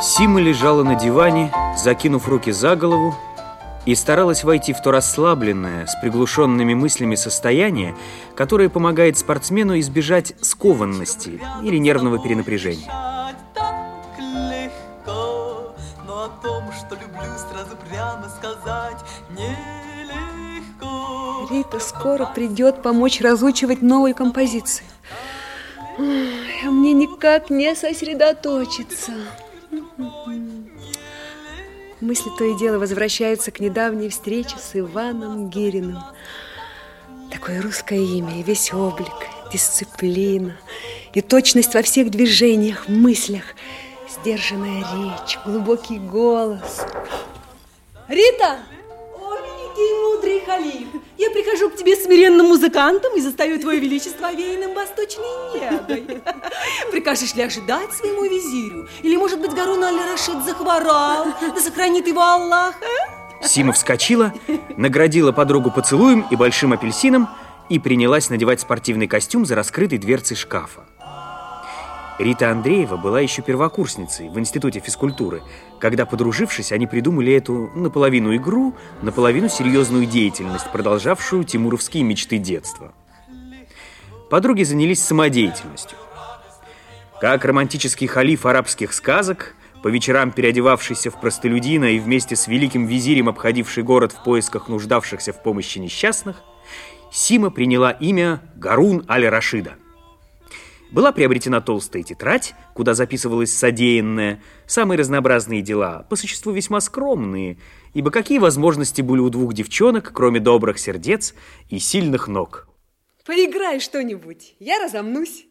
Сима лежала на диване, закинув руки за голову, и старалась войти в то расслабленное, с приглушенными мыслями состояние, которое помогает спортсмену избежать скованности или нервного перенапряжения. Рита скоро придет помочь разучивать новые композиции. А мне никак не сосредоточиться. Мысли то и дело возвращаются к недавней встрече с Иваном Гириным. Такое русское имя весь облик, дисциплина и точность во всех движениях, мыслях, сдержанная речь, глубокий голос. Рита! великий мудрый халиф, я прихожу к тебе смиренным музыкантом и застаю твое величество овеянным восточной негой. Прикажешь ли ожидать своему визирю? Или, может быть, Гарун Аль-Рашид захворал, да сохранит его Аллах, а? Сима вскочила, наградила подругу поцелуем и большим апельсином и принялась надевать спортивный костюм за раскрытой дверцей шкафа. Рита Андреева была еще первокурсницей в Институте физкультуры, когда, подружившись, они придумали эту наполовину игру, наполовину серьезную деятельность, продолжавшую тимуровские мечты детства. Подруги занялись самодеятельностью. Как романтический халиф арабских сказок, по вечерам переодевавшийся в простолюдина и вместе с великим визирем обходивший город в поисках нуждавшихся в помощи несчастных, Сима приняла имя Гарун Аль-Рашида – была приобретена толстая тетрадь, куда записывалось содеянное, самые разнообразные дела, по существу весьма скромные, ибо какие возможности были у двух девчонок, кроме добрых сердец и сильных ног? Поиграй что-нибудь, я разомнусь.